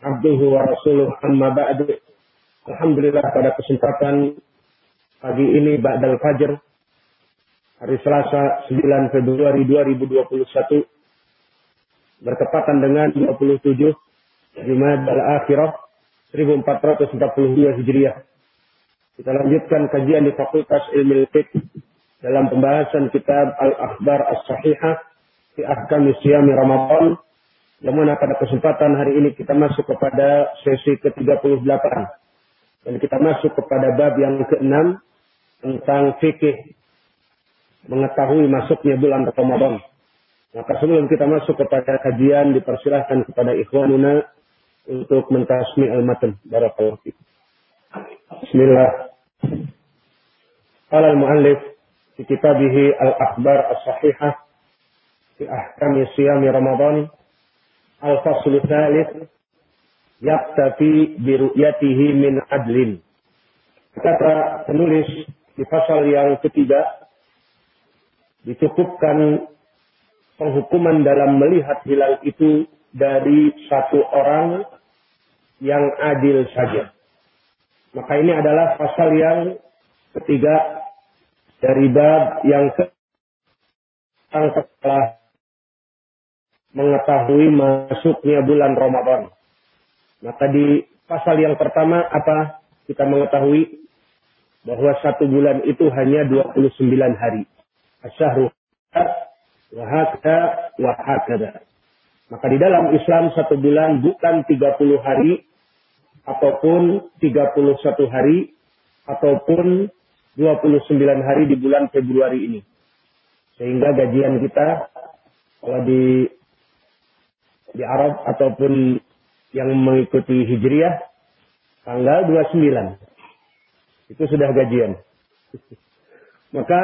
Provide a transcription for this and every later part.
abduhu wa rasuluh amma ba'du. Alhamdulillah pada kesempatan pagi ini Ba'dal Fajr hari Selasa 9 Februari 2021 bertepatan dengan 27 Jumad al-Akhirah 1442 Hijriah. Kita lanjutkan kajian di Fakultas Ilmu Fiqh dalam pembahasan kitab Al-Akhbar As-Sahihah di Ahkam Siyami Ramadan yang mana pada kesempatan hari ini kita masuk kepada sesi ke-38. Dan kita masuk kepada bab yang ke-6 tentang fikih mengetahui masuknya bulan Ramadan. Maka sebelum kita masuk kepada kajian dipersilahkan kepada ikhwanuna untuk mentasmi al-matan. Barakallahu Bismillah. Qala al-muallif fi kitabihi al-akhbar as-sahihah fi ahkam siyami Ramadan Al-faslu thalith yaktafi biru'yatihi min adlin. Kata penulis di pasal yang ketiga dicukupkan penghukuman dalam melihat hilal itu dari satu orang yang adil saja. Maka ini adalah pasal yang ketiga dari bab yang ke setelah mengetahui masuknya bulan Ramadan. Maka di pasal yang pertama apa? Kita mengetahui bahwa satu bulan itu hanya 29 hari. Asyahru wahakda wahakada. Maka di dalam Islam satu bulan bukan 30 hari ataupun 31 hari ataupun 29 hari di bulan Februari ini. Sehingga gajian kita kalau di di Arab ataupun yang mengikuti Hijriah tanggal 29. Itu sudah gajian. Maka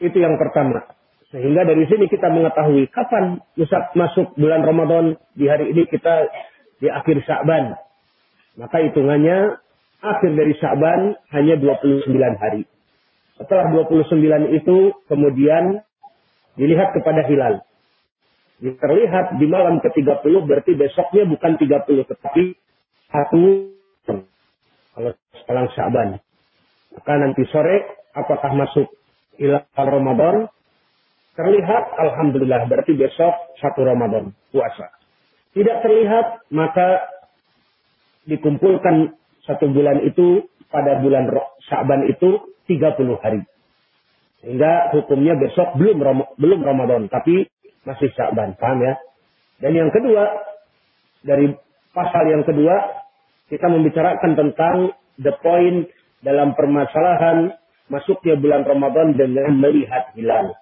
itu yang pertama. Sehingga dari sini kita mengetahui kapan masuk bulan Ramadan. Di hari ini kita di akhir Sya'ban. Maka hitungannya akhir dari Sya'ban hanya 29 hari. Setelah 29 itu kemudian dilihat kepada hilal terlihat di malam ke-30 berarti besoknya bukan 30 tetapi satu kalau sekarang Syaban. Maka nanti sore apakah masuk hilal Ramadan? Terlihat alhamdulillah berarti besok satu Ramadan puasa. Tidak terlihat maka dikumpulkan satu bulan itu pada bulan Syaban itu 30 hari. Sehingga hukumnya besok belum belum Ramadan tapi masih Sya'ban. Paham ya? Dan yang kedua, dari pasal yang kedua, kita membicarakan tentang the point dalam permasalahan masuknya bulan Ramadan dengan melihat hilal.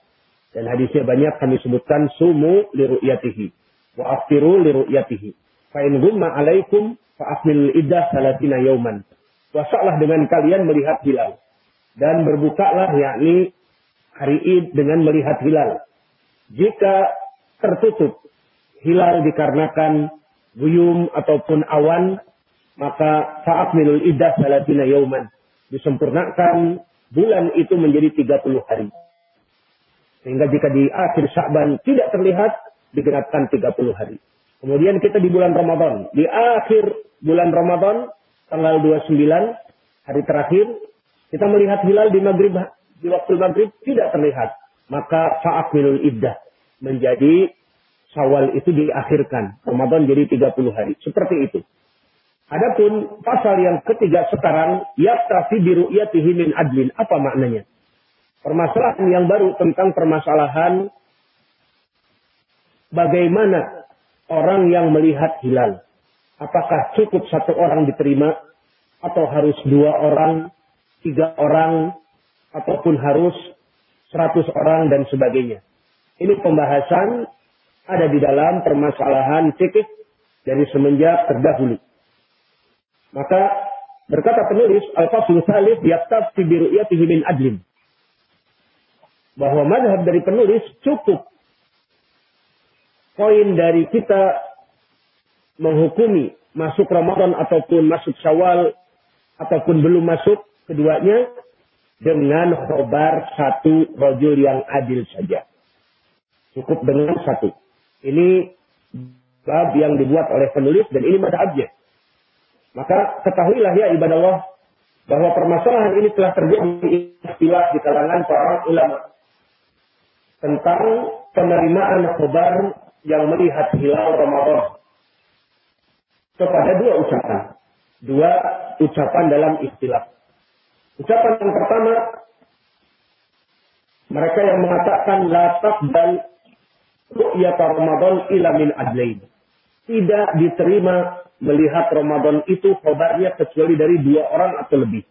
Dan hadisnya banyak kami sebutkan sumu liru'yatihi wa aftiru liru'yatihi. Fa in gumma alaikum fa afmil iddah salatina yauman. Puasalah dengan kalian melihat hilal dan berbukalah yakni hari Id dengan melihat hilal. Jika tertutup hilal dikarenakan buyum ataupun awan, maka saat minul iddah salatina yauman. Disempurnakan bulan itu menjadi 30 hari. Sehingga jika di akhir Sya'ban tidak terlihat, digenapkan 30 hari. Kemudian kita di bulan Ramadan. Di akhir bulan Ramadan, tanggal 29, hari terakhir, kita melihat hilal di maghrib, di waktu maghrib tidak terlihat maka fa'akmilul iddah menjadi Syawal itu diakhirkan. Ramadan jadi 30 hari. Seperti itu. Adapun pasal yang ketiga sekarang yaktafi biru'yatihi min adlin. Apa maknanya? Permasalahan yang baru tentang permasalahan bagaimana orang yang melihat hilal. Apakah cukup satu orang diterima atau harus dua orang, tiga orang, ataupun harus 100 orang dan sebagainya. Ini pembahasan ada di dalam permasalahan fikih dari semenjak terdahulu. Maka berkata penulis Al-Faslu Salih yaktaf fi biru'yatihi min adlin. Bahwa madhab dari penulis cukup poin dari kita menghukumi masuk Ramadan ataupun masuk Syawal ataupun belum masuk keduanya dengan khobar satu rojul yang adil saja. Cukup dengan satu. Ini bab yang dibuat oleh penulis dan ini madhabnya. Maka ketahuilah ya ibadah Allah bahwa permasalahan ini telah terjadi istilah di kalangan para ulama tentang penerimaan khobar yang melihat hilal Ramadan kepada dua ucapan. Dua ucapan dalam istilah. Ucapan yang pertama, mereka yang mengatakan latak dan ru'yat Ramadan ila min adlain. Tidak diterima melihat Ramadan itu khobarnya kecuali dari dua orang atau lebih.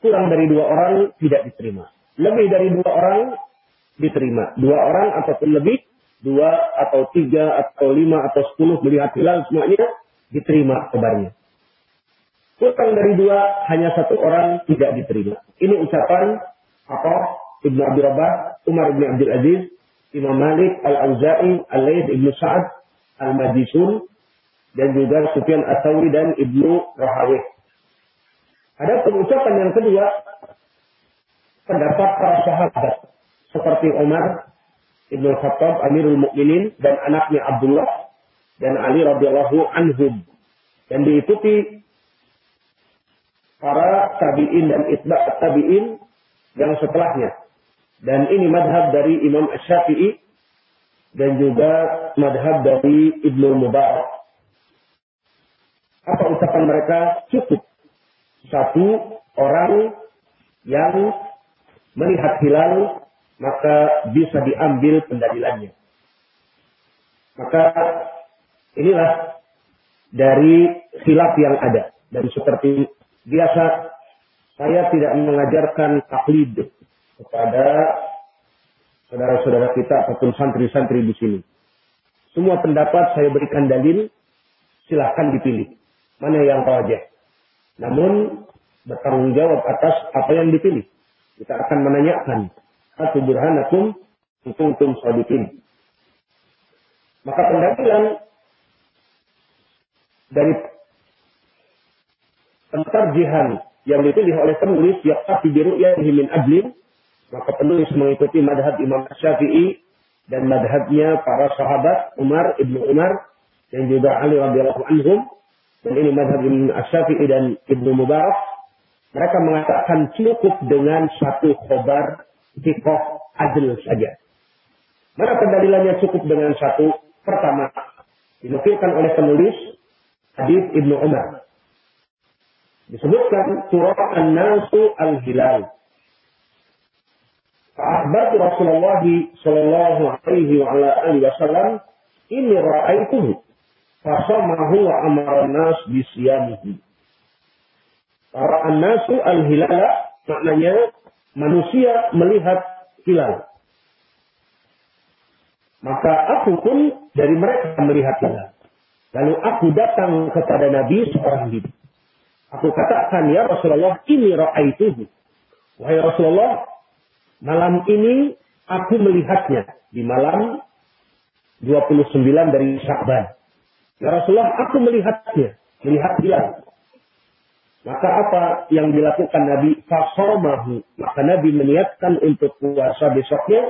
Kurang dari dua orang tidak diterima. Lebih dari dua orang diterima. Dua orang ataupun lebih, dua atau tiga atau lima atau sepuluh melihat hilal semuanya diterima khobarnya. Kurang dari dua, hanya satu orang tidak diterima. Ini ucapan apa? Ibnu Abi Rabah, Umar bin Abdul Aziz, Imam Malik, Al-Auza'i, Al-Layth, Ibnu Sa'ad, Al-Majisun, dan juga Sufyan Ats-Tsauri dan Ibnu Rahawih. Ada pengucapan yang kedua, pendapat para sahabat seperti Umar, Ibnu Khattab, Amirul Mukminin dan anaknya Abdullah dan Ali radhiyallahu anhum. Dan diikuti para tabi'in dan itba' tabi'in yang setelahnya. Dan ini madhab dari Imam Ash-Syafi'i dan juga madhab dari Ibnu Mubarak. Apa ucapan mereka? Cukup. Satu orang yang melihat hilal maka bisa diambil pendalilannya. Maka inilah dari khilaf yang ada. Dan seperti biasa saya tidak mengajarkan taklid kepada saudara-saudara kita ataupun santri-santri di sini. Semua pendapat saya berikan dalil, silahkan dipilih. Mana yang rajah. Namun bertanggung jawab atas apa yang dipilih. Kita akan menanyakan. Atu burhanakum kuntum sadiqin. Maka pendalilan dari pentarjihan yang dipilih oleh penulis yakti biru ya min adlin maka penulis mengikuti madhab Imam Syafi'i dan madhabnya para sahabat Umar ibnu Umar dan juga Ali radhiyallahu anhum dan ini madhab Imam Syafi'i dan ibnu Mubarak mereka mengatakan cukup dengan satu khobar tikoh adil saja. Mana pendalilannya cukup dengan satu? Pertama, dinukilkan oleh penulis hadis Ibnu Umar disebutkan surah An-Nasu Al-Hilal. Fa'ahbat Rasulullah sallallahu alaihi wa ala alihi wasallam ini ra'aituhu fasamahu wa amara nas bisiyamihi. Para an-nasu al-hilala maknanya manusia melihat hilal. Maka aku pun dari mereka melihat hilal. Lalu aku datang kepada Nabi seorang diri. Aku katakan, ya Rasulullah, ini ra'aituhu. Wahai Rasulullah, malam ini aku melihatnya. Di malam 29 dari Syakban. Ya Rasulullah, aku melihatnya. Melihat dia. Maka apa yang dilakukan Nabi? Fasomahu. Maka Nabi meniatkan untuk puasa besoknya.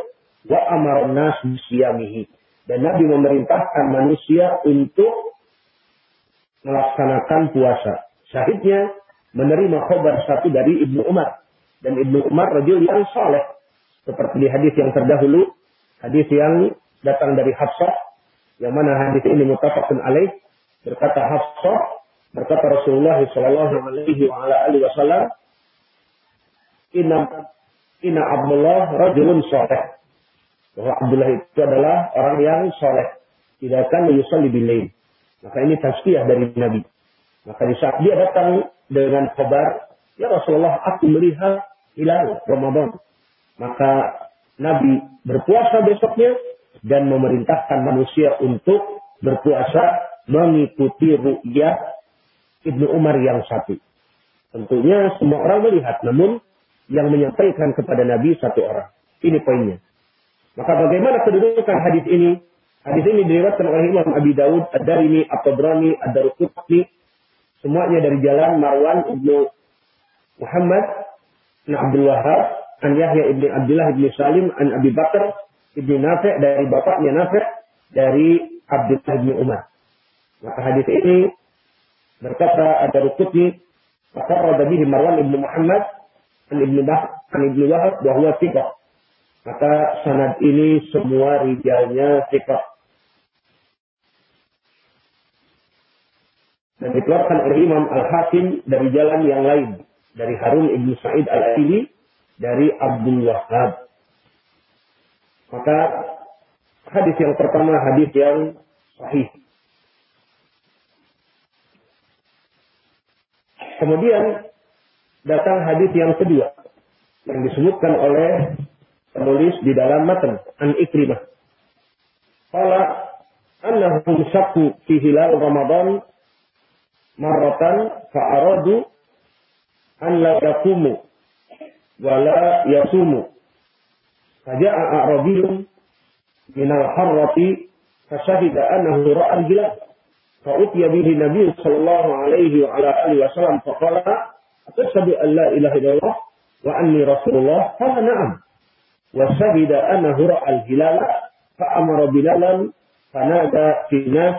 Wa amar nas bisiyamihi. Dan Nabi memerintahkan manusia untuk melaksanakan puasa. Syahidnya menerima khobar satu dari Ibnu Umar. Dan Ibnu Umar rajul yang saleh. Seperti di hadis yang terdahulu. Hadis yang datang dari Hafsah. Yang mana hadis ini mutafakun alaih. Berkata Hafsah. Berkata Rasulullah Wasallam. Inna, inna Abdullah rajulun saleh. Bahwa Abdullah itu adalah orang yang saleh. Tidak akan yusalli bilain. Maka ini tazkiyah dari Nabi. Maka di saat dia datang dengan kabar, ya Rasulullah, aku melihat hilal Ramadan. Maka Nabi berpuasa besoknya dan memerintahkan manusia untuk berpuasa mengikuti ru'yah Ibnu Umar yang satu. Tentunya semua orang melihat, namun yang menyampaikan kepada Nabi satu orang. Ini poinnya. Maka bagaimana kedudukan hadis ini? Hadis ini diriwayatkan oleh Imam Abi Dawud, Ad-Darimi, At-Tabrani, Ad-Daruqutni, semuanya dari jalan Marwan Ibnu Muhammad bin Abdul Wahab, an Yahya ibn Abdullah ibn Salim, an Abi Bakar ibn Nafi' dari bapaknya Nafi' dari Abdullah ibn Umar. Maka hadis ini berkata ada rukutni Fakarrada bihi Marwan ibn Muhammad an ibn, bah, an ibn Wahab bahwa tiga. Maka sanad ini semua rijalnya tiga. Dan dikeluarkan oleh Imam Al-Hakim dari jalan yang lain. Dari Harun ibn Sa'id Al-Aili. Dari Abdul Wahab. Maka hadis yang pertama hadis yang sahih. Kemudian datang hadis yang kedua yang disebutkan oleh penulis di dalam matan an Ikrimah. Qala annahum syakku fi hilal Ramadan marratan fa'aradu an la yakumu wa la yasumu. Faja'a a'rabiyun min al-harrati fashahida annahu ra'a al-hilal. فأتي به النبي صلى الله عليه وعلى آله وسلم فقال أتشهد أن لا إله إلا الله وأني رسول الله قال نعم وشهد أنه رأى الهلال فأمر بلالا فنادى في الناس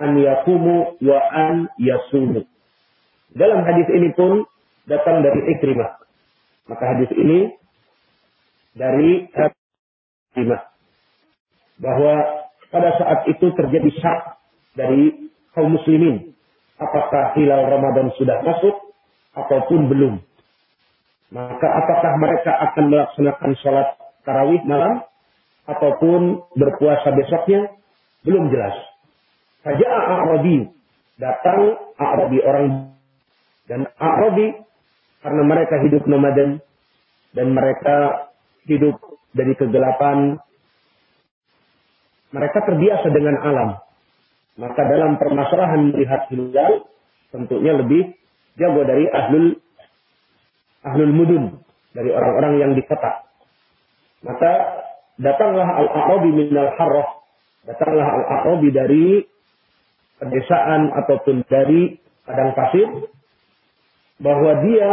an yakumu wa an yasumu. Dalam hadis ini pun datang dari Ikrimah. Maka hadis ini dari Ikrimah. Bahwa pada saat itu terjadi syak dari kaum muslimin. Apakah hilal Ramadan sudah masuk ataupun belum. Maka apakah mereka akan melaksanakan sholat tarawih malam ataupun berpuasa besoknya belum jelas. Saja A'rabi. Datang A'rabi orang dan A'rabi karena mereka hidup nomaden dan mereka hidup dari kegelapan. Mereka terbiasa dengan alam. Maka dalam permasalahan melihat hilal tentunya lebih jago dari ahlul ahlul mudun, dari orang-orang yang di kota. Maka datanglah al-A'rabi min al-Harrah, datanglah al-A'rabi dari pedesaan ataupun dari padang pasir bahwa dia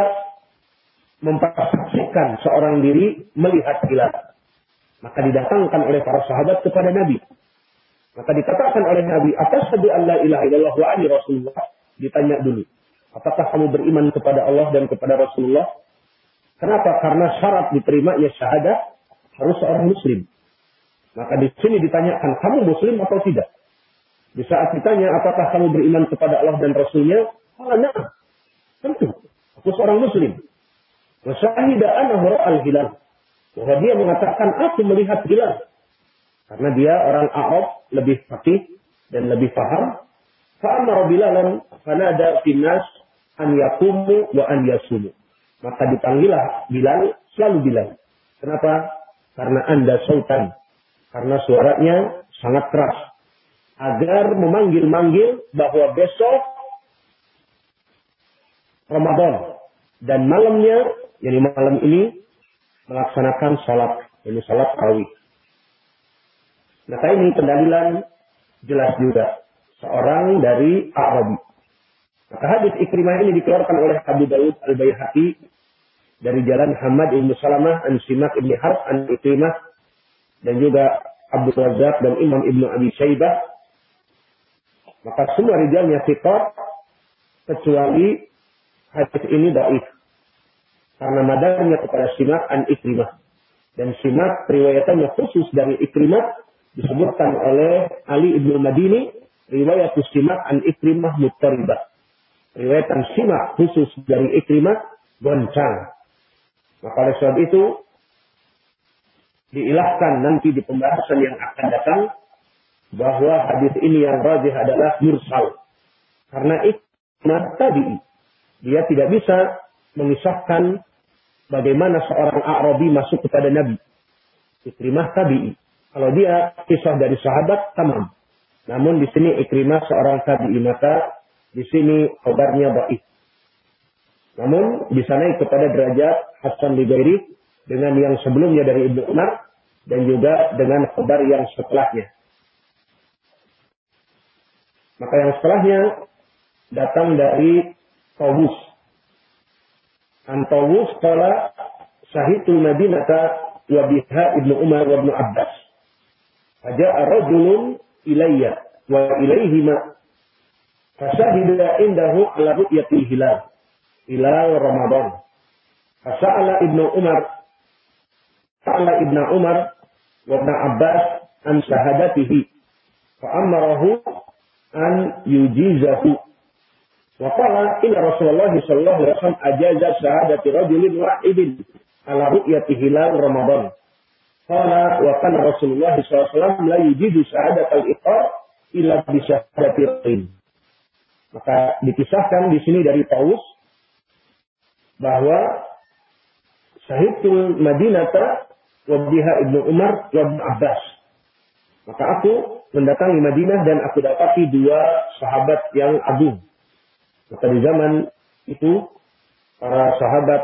mempersaksikan seorang diri melihat hilal. Maka didatangkan oleh para sahabat kepada Nabi. Maka dikatakan oleh Nabi, atas sabi Allah ilaha illallah wa ani Rasulullah. Ditanya dulu, apakah kamu beriman kepada Allah dan kepada Rasulullah? Kenapa? Karena syarat diterimanya syahadat harus seorang muslim. Maka di sini ditanyakan, kamu muslim atau tidak? Di saat ditanya, apakah kamu beriman kepada Allah dan Rasulnya? Nah, tentu. Aku seorang muslim. Wasyahida anahu al-hilal. Bahwa dia mengatakan, aku melihat hilal. Karena dia orang Arab lebih fakih dan lebih paham. Fa'amara bilalan fanada finnas an yakumu wa an yasumu. Maka dipanggilah Bilal, selalu Bilal. Kenapa? Karena anda sultan. Karena suaranya sangat keras. Agar memanggil-manggil bahwa besok Ramadan. Dan malamnya, jadi malam ini, melaksanakan sholat. Ini sholat tarawih. Maka ini pendalilan jelas juga. Seorang dari Arabi. Maka hadis Ikrimah ini dikeluarkan oleh Abu Dawud Al-Bayhaqi dari jalan Hamad Ibn Salamah, An Simak Ibn Harb, An Ikrimah, dan juga Abu Razak dan Imam Ibn Abi Syaibah. Maka semua rijalnya fitar, kecuali hadis ini daif. Karena madarnya kepada Simak An Ikrimah. Dan Simak riwayatannya khusus dari Ikrimah disebutkan oleh Ali ibnu Madini riwayat Simak an Ikrimah Muttaribah. Riwayat Simak khusus dari Ikrimah goncang. Maka oleh sebab itu diilahkan nanti di pembahasan yang akan datang bahwa hadis ini yang rajih adalah mursal. Karena Ikrimah tadi dia tidak bisa mengisahkan bagaimana seorang Arabi masuk kepada Nabi. Ikrimah tabi'i. Kalau dia kisah dari sahabat, tamam. Namun di sini Ikrimah seorang tabi'i maka Di sini kabarnya baik. Namun bisa naik kepada derajat Hasan Ligairi dengan yang sebelumnya dari Ibnu Umar dan juga dengan kabar yang setelahnya. Maka yang setelahnya datang dari Tawus. Antawus kala syahitul Madinata wa biha Ibnu Umar wa Ibnu Abbas. Faja'a rajulun ilayya wa ilayhima fasahida indahu ala ru'yatil hilal hilal Ramadan. Fasa'ala Ibnu Umar Sa'ala Ibnu Umar wa Abbas an syahadatihi fa'amarahu an yujizahu Wa inna Rasulullah sallallahu alaihi wasallam ajaza syahadati rajulin wahidin ala ru'yati hilal Ramadan. Qala wa kana Rasulullah sallallahu alaihi wasallam la yujidu syahadat al-iqrar illa bi syahadati. Maka dikisahkan di sini dari Paus bahwa Syahidul Madinata wa biha Ibnu Umar wa Abbas. Maka aku mendatangi Madinah dan aku dapati dua sahabat yang agung maka di zaman itu para sahabat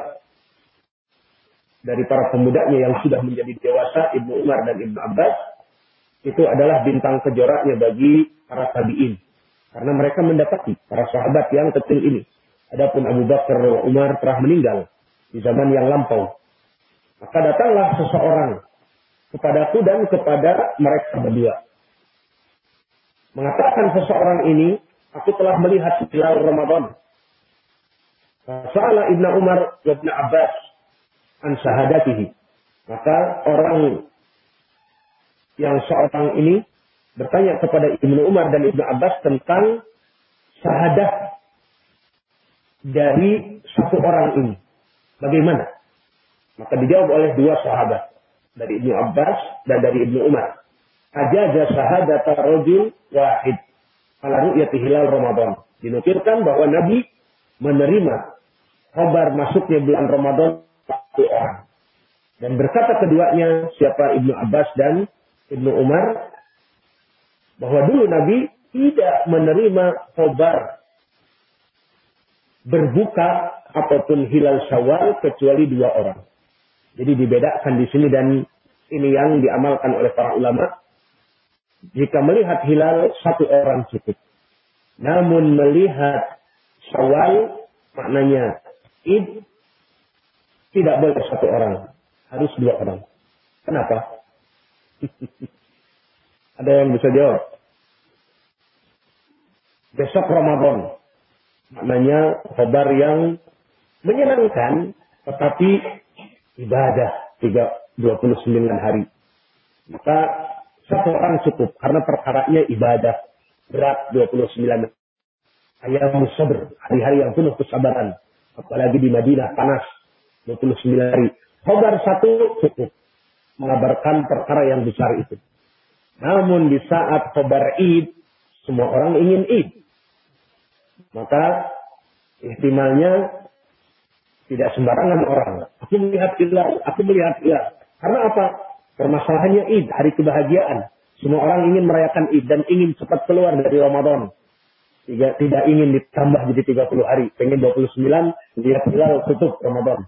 dari para pemudanya yang sudah menjadi dewasa Ibnu Umar dan Ibnu Abbas itu adalah bintang kejoraknya bagi para tabi'in. Karena mereka mendapati para sahabat yang kecil ini. Adapun Abu Bakar Umar telah meninggal di zaman yang lampau. Maka datanglah seseorang kepadaku dan kepada mereka berdua. Mengatakan seseorang ini aku telah melihat hilal Ramadan. Sa'ala Ibnu Umar Ibnu Abbas an syahadatihi. Maka orang yang seorang ini bertanya kepada Ibnu Umar dan Ibnu Abbas tentang syahadat dari satu orang ini. Bagaimana? Maka dijawab oleh dua sahabat. Dari Ibnu Abbas dan dari Ibnu Umar. Ajaja syahadat rajul wahid ala ru'yati hilal Ramadan. Dinukirkan bahwa Nabi menerima kabar masuknya bulan Ramadan satu orang. Dan berkata keduanya siapa Ibnu Abbas dan Ibnu Umar bahwa dulu Nabi tidak menerima kabar berbuka apa pun hilal Syawal kecuali dua orang. Jadi dibedakan di sini dan ini yang diamalkan oleh para ulama jika melihat hilal satu orang cukup. Namun melihat syawal maknanya id tidak boleh satu orang. Harus dua orang. Kenapa? Ada yang bisa jawab? Besok Ramadan. Maknanya kabar yang menyenangkan tetapi ibadah 29 hari. Maka satu orang cukup karena perkaranya ibadah. Berat 29 ayam sabr hari-hari yang penuh kesabaran. Apalagi di Madinah panas 29 hari. Khobar satu cukup. Mengabarkan perkara yang besar itu. Namun di saat khobar id semua orang ingin id maka ihtimalnya tidak sembarangan orang aku melihat hilal aku melihat hilal karena apa Permasalahannya Id, hari kebahagiaan. Semua orang ingin merayakan Id dan ingin cepat keluar dari Ramadan. Tidak, tidak ingin ditambah jadi 30 hari. Pengen 29, dia tinggal tutup Ramadan.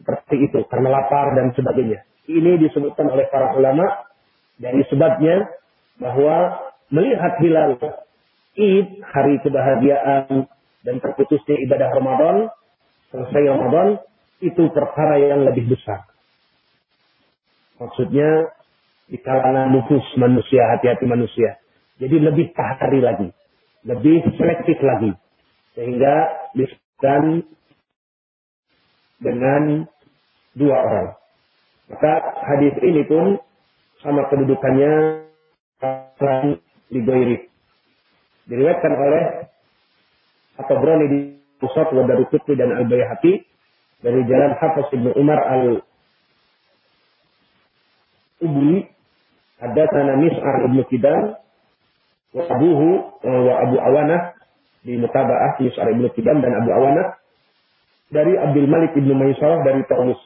Seperti itu, karena lapar dan sebagainya. Ini disebutkan oleh para ulama dari sebabnya bahwa melihat hilal Id, hari kebahagiaan dan terputusnya ibadah Ramadan, selesai Ramadan, itu perkara yang lebih besar. Maksudnya di kalangan nufus manusia, hati-hati manusia. Jadi lebih tahari lagi. Lebih selektif lagi. Sehingga disebutkan dengan dua orang. Maka hadis ini pun sama kedudukannya di Goiri. Diriwayatkan oleh atau berani di pusat Wadarukutni dan Al-Bayhaqi dari jalan Hafiz Ibnu Umar al Ubli ada tanah Mis'ar ibnu Kidan wa abuhu eh, wa Abu Awanah di Mutabaah Mis'ar ibnu Kidan dan Abu Awanah dari Abdul Malik ibnu Maisarah dari Tawus.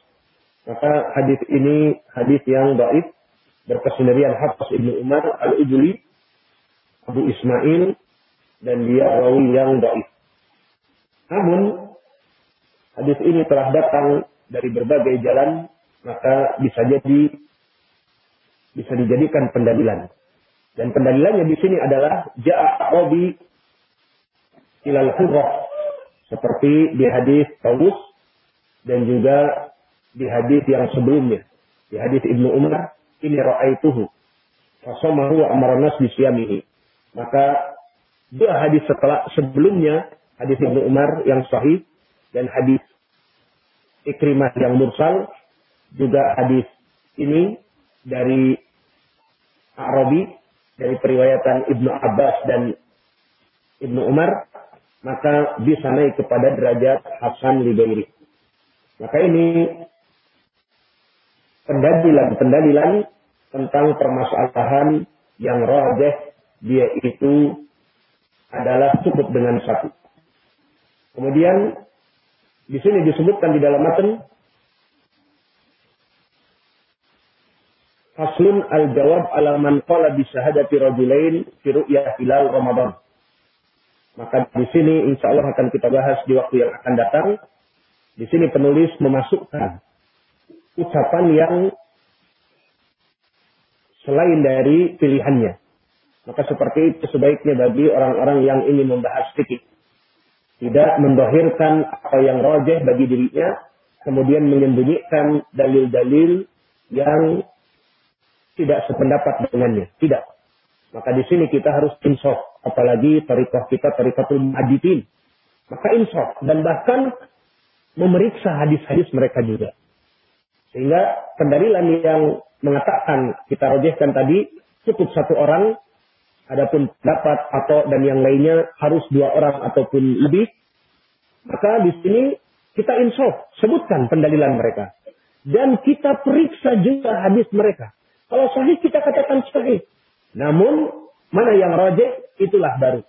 Maka hadis ini hadis yang baik berkesendirian Hafiz ibnu Umar al-Ujuli Abu Ismail dan dia rawi yang dhaif. Namun hadis ini telah datang dari berbagai jalan, maka bisa jadi bisa dijadikan pendalilan. Dan pendalilannya di sini adalah ja'a Arabi ilal hurrah seperti di hadis Paulus dan juga di hadis yang sebelumnya. Di hadis Ibnu Umar, ini ra'aituhu. Fasamahu wa amaranas bisyamihi. Maka dua hadis setelah sebelumnya, hadis Ibnu Umar yang sahih dan hadis Ikrimah yang mursal, juga hadis ini dari Arabi, dari periwayatan Ibnu Abbas dan Ibnu Umar, maka bisa naik kepada derajat Hasan Libairi. Maka ini pendalilan-pendalilan tentang permasalahan yang rajah dia itu adalah cukup dengan satu. Kemudian di sini disebutkan di dalam matan Faslun al-jawab ala man qala bi syahadati rajulain fi ru'ya hilal Ramadan. Maka di sini insya Allah akan kita bahas di waktu yang akan datang. Di sini penulis memasukkan ucapan yang selain dari pilihannya. Maka seperti itu sebaiknya bagi orang-orang yang ingin membahas fikih. Tidak mendohirkan apa yang rojeh bagi dirinya, kemudian menyembunyikan dalil-dalil yang tidak sependapat dengannya. Tidak. Maka di sini kita harus insaf. Apalagi tarikah kita tarikatul muhadithin. Maka insaf. Dan bahkan memeriksa hadis-hadis mereka juga. Sehingga pendalilan yang mengatakan kita rojehkan tadi cukup satu orang, adapun dapat atau dan yang lainnya harus dua orang ataupun lebih, maka di sini kita insaf, sebutkan pendalilan mereka. Dan kita periksa juga hadis mereka. Kalau sahih kita katakan sahih. Namun mana yang rojeh itulah baru.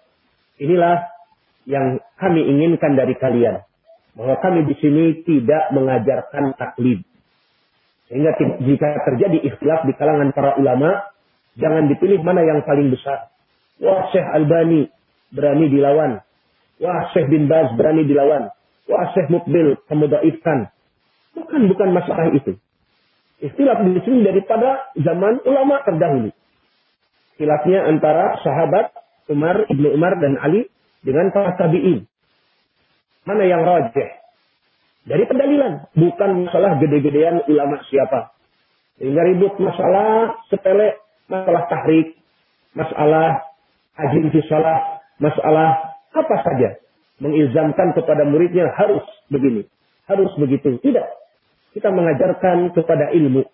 Inilah yang kami inginkan dari kalian. Bahwa kami di sini tidak mengajarkan taklid. Sehingga jika terjadi ikhtilaf di kalangan para ulama, jangan dipilih mana yang paling besar. Wah Syekh Albani berani dilawan. Wah Syekh bin Baz berani dilawan. Wah Syekh Mukbil kamu daifkan. Bukan, bukan masalah itu. Ikhtilaf di sini daripada zaman ulama terdahulu. Khilafnya antara sahabat Umar, Ibnu Umar dan Ali dengan para tabi'in. Mana yang rajih? Dari pendalilan, bukan masalah gede-gedean ulama siapa. Sehingga ribut masalah sepele, masalah tahrik, masalah ajin fisalah, masalah apa saja. Mengizamkan kepada muridnya harus begini, harus begitu. Tidak. Kita mengajarkan kepada ilmu.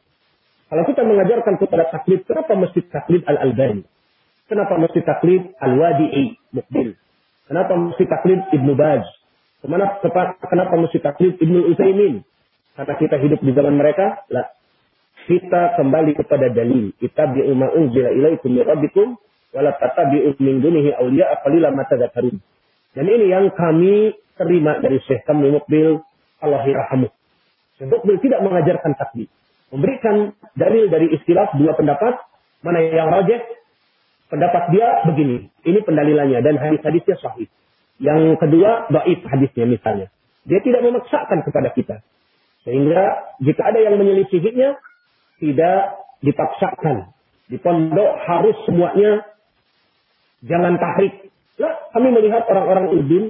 Kalau kita mengajarkan kepada taklid, kenapa mesti taklid al-albani? Kenapa mesti taklid al-wadi'i, mukbil? Kenapa mesti taklid Ibnu Baz? Ke mana, kenapa mesti taklid Ibnu Utsaimin? Karena kita hidup di zaman mereka, lah. Kita kembali kepada dalil. Kita ma unzila ilaikum rabbikum wala tatabi'u min dunihi awliya qalila ma tadhakkarun. Dan ini yang kami terima dari Syekh kami Mukbil Allah yarhamu. Syekh Mukbil tidak mengajarkan taklid. Memberikan dalil dari istilah dua pendapat, mana yang rajih, pendapat dia begini. Ini pendalilannya dan hadis-hadisnya sahih. Yang kedua, baik hadisnya misalnya. Dia tidak memaksakan kepada kita. Sehingga jika ada yang menyelisihinya, tidak dipaksakan. Di pondok harus semuanya jangan tahrik. Nah, kami melihat orang-orang udin,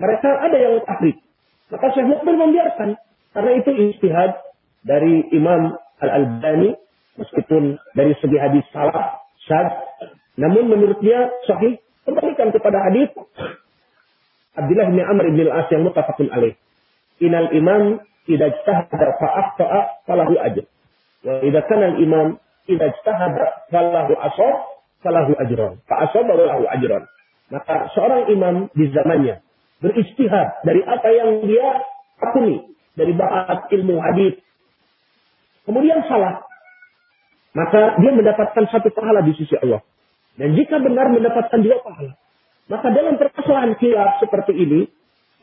mereka ada yang tahrik. Maka Syekh Mukbil membiarkan. Karena itu istihad dari Imam Al-Albani, meskipun dari segi hadis salah, syad, namun menurut dia sahih, kembalikan kepada hadis Abdullah bin Amr bin Al-As yang mutafakun alaih. Inal imam idza ijtahada fa akhta'a falahu ajr. Kana al-imam idza ijtahada falahu asab falahu ajran. Fa asaba lahu ajran. Maka seorang imam di zamannya beristihad dari apa yang dia akuni dari bakat ilmu hadis. Kemudian salah. Maka dia mendapatkan satu pahala di sisi Allah. Dan jika benar mendapatkan dua pahala. Maka dalam permasalahan khilaf seperti ini,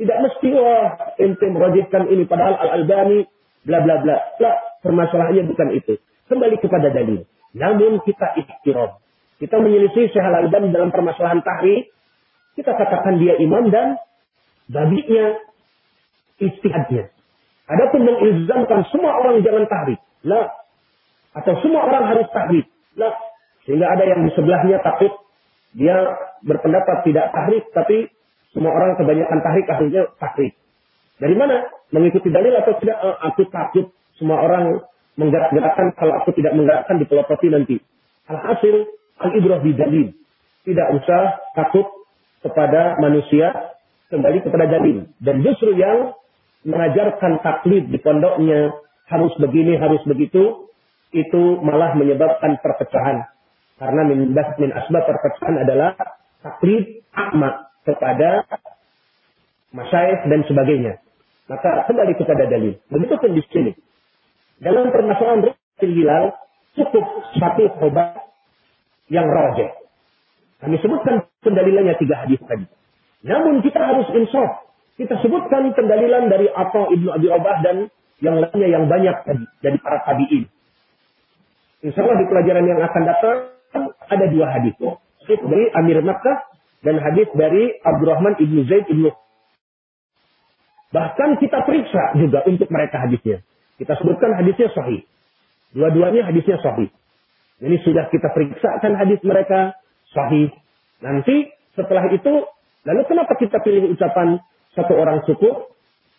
tidak mesti wah ente merajibkan ini padahal al-albani bla bla bla. Lah, permasalahannya bukan itu. Kembali kepada dalil. Namun kita ikhtiram. Kita menyelisih Syekh al-albani dalam permasalahan tahri kita katakan dia imam dan baginya istihadnya. Adapun mengilzamkan semua orang jangan tahrik. Lah. Atau semua orang harus tahrik. Lah. Sehingga ada yang di sebelahnya takut dia berpendapat tidak tahrik tapi semua orang kebanyakan tahrik akhirnya tahrik. Dari mana? Mengikuti dalil atau tidak? Uh, aku takut semua orang menggerak-gerakkan kalau aku tidak menggerakkan di dipelototi nanti. Alhasil al-ibrah di dalil. Tidak usah takut kepada manusia kembali kepada dalil. Dan justru yang mengajarkan taklid di pondoknya harus begini, harus begitu, itu malah menyebabkan perpecahan. Karena min, min asbab perpecahan adalah taklid akma kepada masyayikh dan sebagainya. Maka kembali kepada dalil. Begitu pun di sini. Dalam permasalahan Rukil Hilal, cukup satu obat yang rojek. Kami sebutkan pendalilannya tiga hadis tadi. Namun kita harus insaf. Kita sebutkan pendalilan dari apa Ibnu Abi Obah dan yang lainnya yang banyak tadi dari para tabi'in. Insya Allah di pelajaran yang akan datang ada dua hadis. Hadis dari Amir Makkah dan hadis dari Abdurrahman ibnu Zaid ibnu Bahkan kita periksa juga untuk mereka hadisnya. Kita sebutkan hadisnya sahih. Dua-duanya hadisnya sahih. Ini sudah kita periksakan hadis mereka sahih. Nanti setelah itu, lalu kenapa kita pilih ucapan satu orang suku,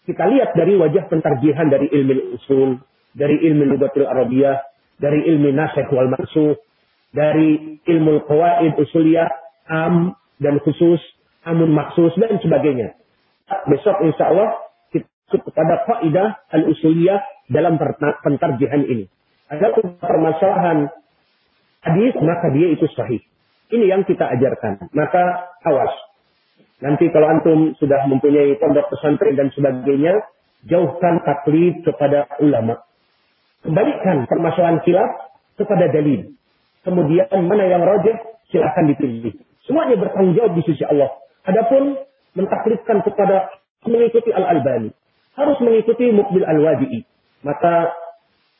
kita lihat dari wajah pentarjihan dari ilmu usul, dari ilmu lugatul arabiyah, dari ilmu nasyih wal maksuh, dari ilmu qawaid usuliyah, am dan khusus, amun maksus dan sebagainya. Besok insya Allah kita kepada faidah al-usuliyah dalam pentarjihan ini. Ada permasalahan hadis, maka dia itu sahih. Ini yang kita ajarkan. Maka awas. Nanti kalau antum sudah mempunyai pondok pesantren dan sebagainya, jauhkan taklid kepada ulama. Kembalikan permasalahan khilaf kepada dalil. Kemudian mana yang rojah, silakan dipilih. Semuanya bertanggung jawab di sisi Allah. Adapun mentaklidkan kepada mengikuti Al-Albani. Harus mengikuti Mukbil Al-Wadi'i. Maka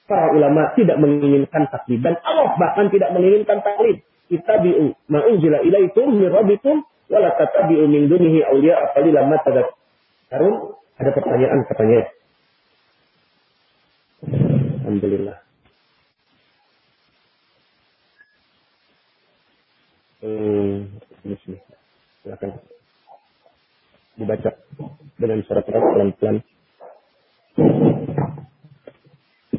para ulama tidak menginginkan taklid. Dan Allah bahkan tidak menginginkan taklid. Ittabi'u ma'unzila ilaikum min rabbikum wala tatabi'u min dunihi awliya qalilan ma tadhakkarun. Ada pertanyaan katanya. Alhamdulillah. Hmm, Silakan. Dibaca dengan suara keras pelan-pelan.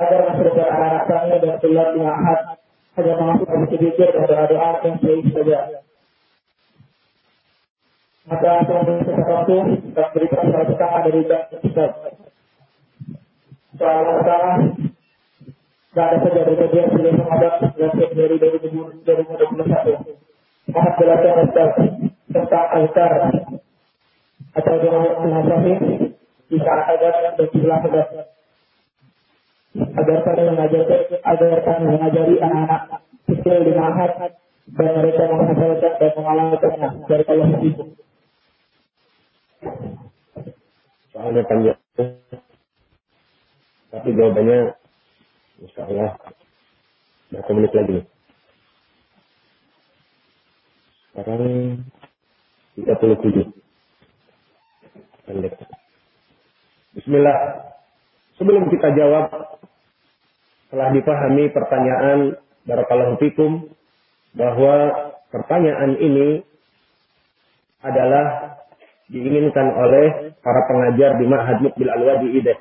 agar masyarakat anak-anak kami dan sholat di Mahmud agar mengaku sedikit dan doa-doa yang baik saja maka Tuhan sesuatu dan berikan kepada kita dari kita. Soal pertama, tidak ada kejadian-kejadian sudah menghadap dari dari dari puluh satu. Ahad belajar tentang altar atau dengan nasihat di saat agar dan sebelah agar agar kami mengajari agar kami mengajari anak-anak kecil di mahat dan mereka menghafalkan dan mengamalkannya dari Allah itu. Soalnya panjang. Tapi jawabannya Insya Allah berapa menit lagi Sekarang 37. Pendek. Bismillah. Sebelum kita jawab, telah dipahami pertanyaan Barakallahu Fikum bahwa pertanyaan ini adalah diinginkan oleh para pengajar di Ma'had Mukbil Al-Wadi Ideh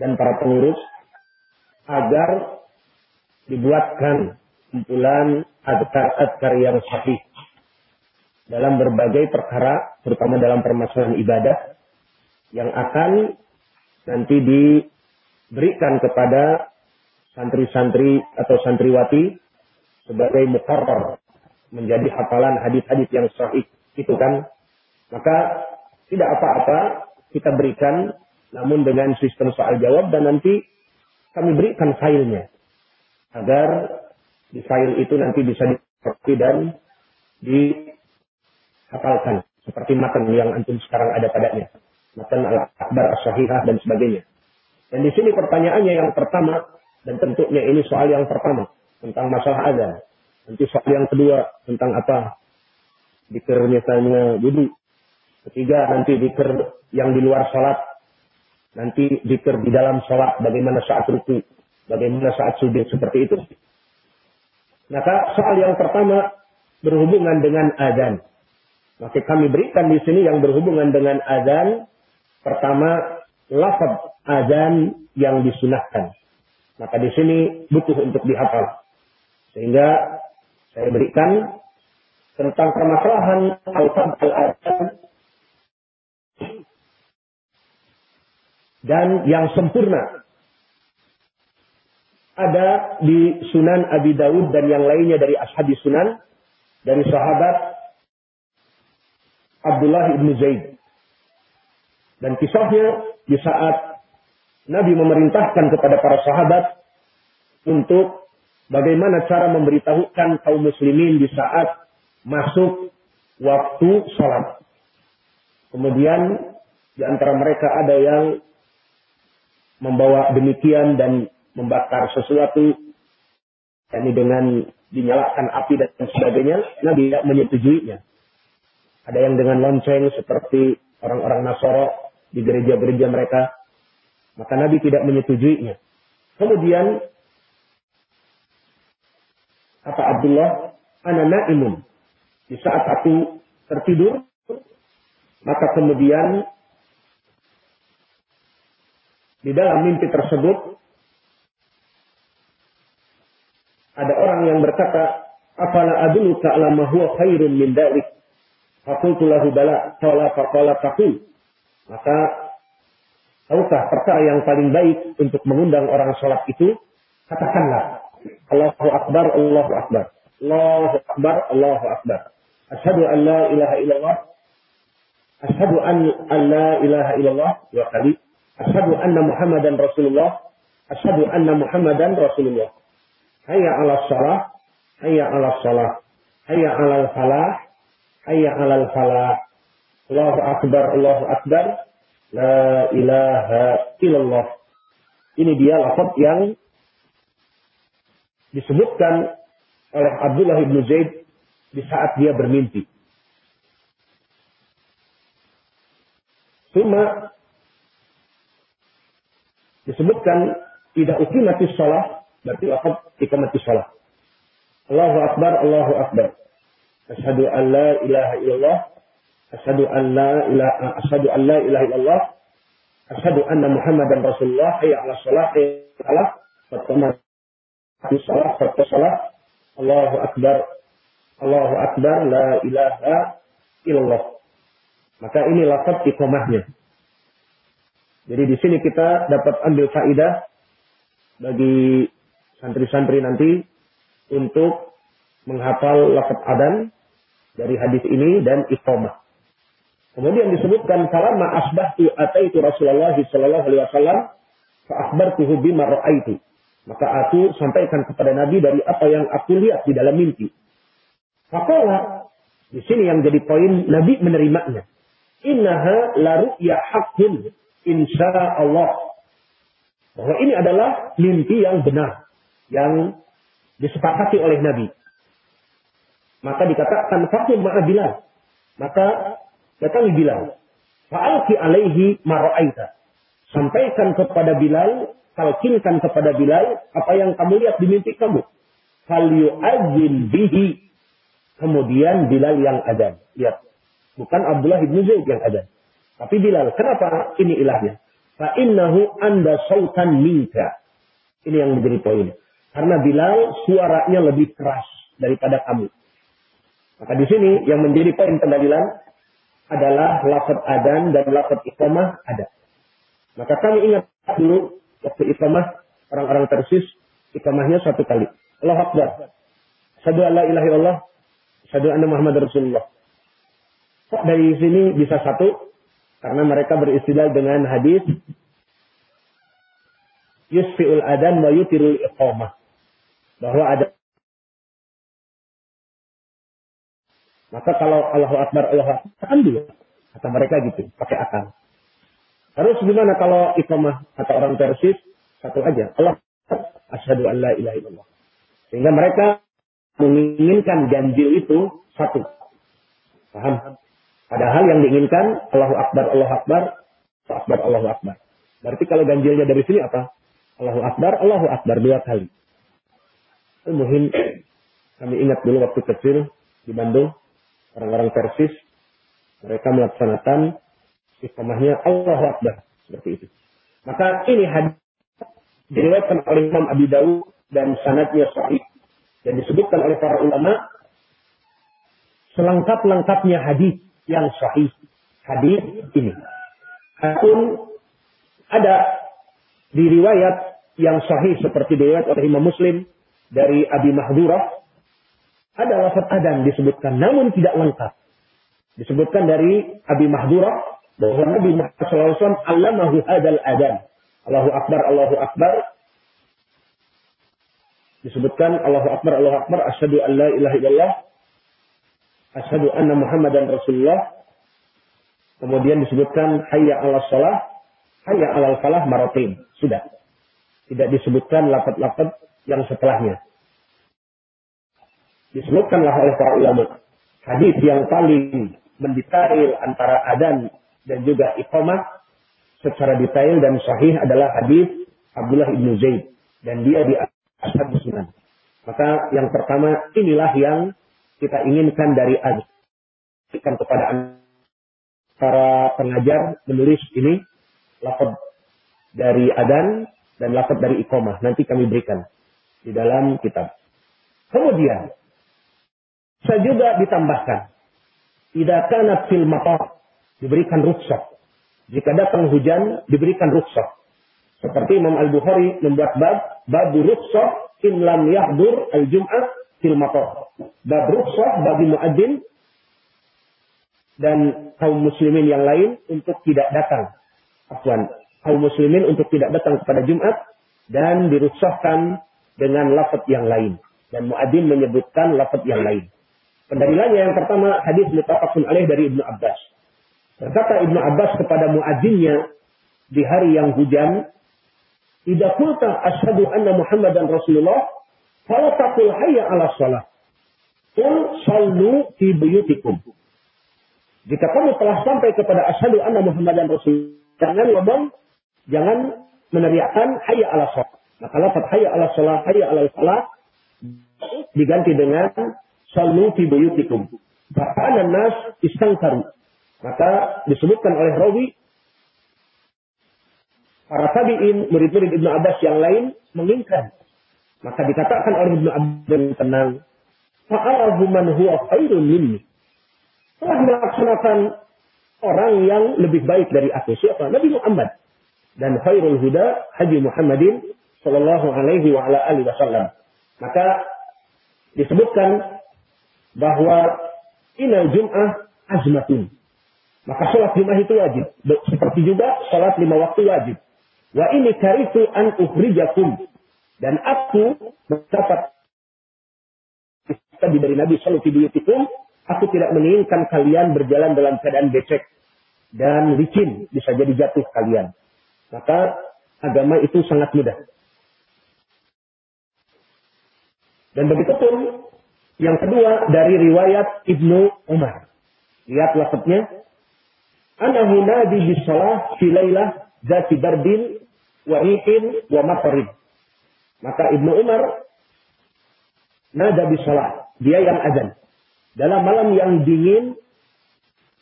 dan para pengurus agar dibuatkan kumpulan adkar-adkar yang sahih dalam berbagai perkara, terutama dalam permasalahan ibadah yang akan nanti diberikan kepada santri-santri atau santriwati sebagai mukarrar menjadi hafalan hadis-hadis yang sahih. Itu kan maka tidak apa-apa kita berikan, namun dengan sistem soal jawab dan nanti kami berikan filenya agar di file itu nanti bisa dikopi dan dihafalkan. Seperti matan yang antum sekarang ada padanya. Matan al-akbar as-sahihah dan sebagainya. Dan di sini pertanyaannya yang pertama dan tentunya ini soal yang pertama tentang masalah azan nanti soal yang kedua tentang apa dikir misalnya wudhu ketiga nanti dikir yang di luar sholat nanti dikir di dalam sholat bagaimana saat ruku bagaimana saat sujud seperti itu maka soal yang pertama berhubungan dengan azan. Maka kami berikan di sini yang berhubungan dengan azan. Pertama, lafaz azan yang disunahkan. Maka di sini butuh untuk dihafal. Sehingga saya berikan tentang permasalahan lafaz al-azan dan yang sempurna ada di Sunan Abi Dawud dan yang lainnya dari ashabi Sunan dari sahabat Abdullah ibn Zaid. Dan kisahnya di saat Nabi memerintahkan kepada para sahabat untuk bagaimana cara memberitahukan kaum muslimin di saat masuk waktu sholat. Kemudian di antara mereka ada yang membawa demikian dan membakar sesuatu ini dengan dinyalakan api dan sebagainya, Nabi tidak menyetujuinya. Ada yang dengan lonceng seperti orang-orang Nasoro di gereja-gereja mereka, maka Nabi tidak menyetujuinya. Kemudian kata Abdullah, ana naimun. Di saat aku tertidur, maka kemudian di dalam mimpi tersebut ada orang yang berkata, "Afala adulluka ala ma huwa khairun min dalik?" Fakultu lahu bala, qala. Maka tahukah perkara yang paling baik untuk mengundang orang sholat itu? Katakanlah, Allahu Akbar, Allahu Akbar. Allahu Akbar, Allahu Akbar. Ashadu an la ilaha illallah. Ashadu an, an la ilaha illallah. Dua kali. Ashadu anna Muhammadan Rasulullah. Ashadu anna Muhammadan Rasulullah. Hayya ala salah, hayya ala salah, hayya ala falah, hayya ala falah. Allahu akbar, Allahu akbar, la ilaha illallah. Ini dia lafaz yang disebutkan oleh Abdullah bin Zaid di saat dia bermimpi. Cuma disebutkan tidak ukimati sholat Berarti lafaz iqamati salat. Allahu Akbar, Allahu Akbar. Asyhadu an la ilaha illallah. Asyhadu an la ilaha asyhadu an la ilaha illallah. Asyhadu anna Muhammadan Rasulullah. Hayya 'ala shalah, hayya 'ala salat, satu salat. Allahu Akbar. Allahu Akbar, la ilaha illallah. Maka ini lafaz iqamahnya. Jadi di sini kita dapat ambil faidah bagi santri-santri nanti untuk menghafal lafaz adan dari hadis ini dan iqamah. Kemudian disebutkan kalama asbahtu ataitu Rasulullah sallallahu alaihi wasallam fa akhbartuhu bima ra'aitu. Maka aku sampaikan kepada Nabi dari apa yang aku lihat di dalam mimpi. Faqala di sini yang jadi poin Nabi menerimanya. Innaha la ru'ya haqqin insya Allah. Bahwa ini adalah mimpi yang benar yang disepakati oleh Nabi. Maka dikatakan fakir ma'a Bilal. Maka datangi Bilal. Fa'alki alaihi mara'aita. Sampaikan kepada Bilal, talkinkan kepada Bilal apa yang kamu lihat di mimpi kamu. Fal bihi. Kemudian Bilal yang azan. Lihat. Bukan Abdullah ibn Zaid yang azan. Tapi Bilal. Kenapa ini ilahnya? Fa'innahu anda sautan minka. Ini yang menjadi poin. Karena Bilal suaranya lebih keras daripada kamu. Maka di sini yang menjadi poin pendalilan adalah lafaz adan dan lafaz iqamah ada. Maka kami ingat dulu waktu iqamah orang-orang tersis iqamahnya satu kali. Allah Akbar. Sadu Allah ilahi Allah. Sadu anna Muhammad Rasulullah. Kok dari sini bisa satu? Karena mereka beristilah dengan hadis yusfi'ul adan wa yutirul iqamah. Bahwa ada Maka kalau Allahu Akbar, Allahu Akbar, kan dua. Kata mereka gitu, pakai akal. Terus gimana kalau iqamah kata orang Persis, satu aja. Allah asyhadu an la ilaha illallah. Sehingga mereka menginginkan ganjil itu satu. Paham? Padahal yang diinginkan Allahu Akbar, Allahu Akbar, Allahu Akbar, Allahu Akbar. Berarti kalau ganjilnya dari sini apa? Allahu Akbar, Allahu Akbar dua kali. Muhim kami ingat dulu waktu kecil di Bandung orang-orang Persis mereka melaksanakan istiqomahnya Allahu Akbar seperti itu. Maka ini hadis diriwayatkan oleh Imam Abi Dawud dan sanadnya sahih dan disebutkan oleh para ulama selengkap-lengkapnya hadis yang sahih hadis ini. Adapun ada di riwayat yang sahih seperti riwayat oleh Imam Muslim dari Abi Mahdurah ada lafaz adan disebutkan namun tidak lengkap. Disebutkan dari Abi Mahdurah bahwa Nabi Muhammad SAW allamahu hadal adan. Allahu Akbar, Allahu Akbar. Disebutkan Allahu Akbar, Allahu Akbar. Asyhadu an la ilaha illallah. Asyhadu anna Muhammadan Rasulullah. Kemudian disebutkan hayya ala salah, hayya ala falah maratin. Sudah. Tidak disebutkan lafaz-lafaz yang setelahnya disebutkanlah oleh para ulama. Hadis yang paling mendetail antara adan dan juga iqamah secara detail dan sahih adalah hadis Abdullah bin Zaid dan dia di Ashab Sunan. Maka yang pertama inilah yang kita inginkan dari adan. kepada para pengajar menulis ini lafaz dari adan dan lafaz dari iqamah. Nanti kami berikan di dalam kitab. Kemudian saya juga ditambahkan. Tidak fil matar. Diberikan rukhsah. Jika datang hujan, diberikan rukhsah. Seperti Imam Al-Bukhari membuat bab, bab rukhsah in lam yahdur al-jum'ah fil matar. Bab rukhsah bagi muadzin dan kaum muslimin yang lain untuk tidak datang. Afwan, kaum muslimin untuk tidak datang kepada Jumat dan diruksahkan dengan lafaz yang lain. Dan muadzin menyebutkan lafaz yang lain. Pendalilannya yang pertama hadis mutafakun alaih dari Ibnu Abbas. Berkata Ibnu Abbas kepada muadzinnya di hari yang hujan, "Idza qulta asyhadu anna Muhammadan Rasulullah, fala taqul hayya 'ala shalah. Qul sallu fi buyutikum." Jika kamu telah sampai kepada asyhadu anna Muhammadan Rasul, jangan ngomong, jangan meneriakkan hayya 'ala shalah. Maka lafaz hayya 'ala shalah, hayya 'ala shalah diganti dengan sallu fi buyutikum. Faka'ana nas istangkaru. Maka disebutkan oleh rawi para tabi'in, murid-murid Ibnu Abbas yang lain mengingkar. Maka dikatakan oleh Ibnu Abbas tenang, fa'alahu man huwa khairun minni. Telah melaksanakan orang yang lebih baik dari aku. Siapa? Nabi Muhammad. Dan khairul huda Haji Muhammadin sallallahu alaihi wa ala alihi wasallam. Maka disebutkan bahwa inal jum'ah azmatun. Maka sholat Jum'ah itu wajib. Seperti juga sholat lima waktu wajib. Wa ini karitu an ukhrijakum. Dan aku mendapat tadi dari Nabi Sallallahu Alaihi Wasallam, aku tidak menginginkan kalian berjalan dalam keadaan becek dan licin, bisa jadi jatuh kalian. Maka agama itu sangat mudah. Dan begitu pun yang kedua dari riwayat Ibnu Umar. Lihat lafadznya. Anahu nabi bisalah filailah zati bardin wa rihin wa matarin. Maka Ibnu Umar nada bisalah. Dia yang azan. Dalam malam yang dingin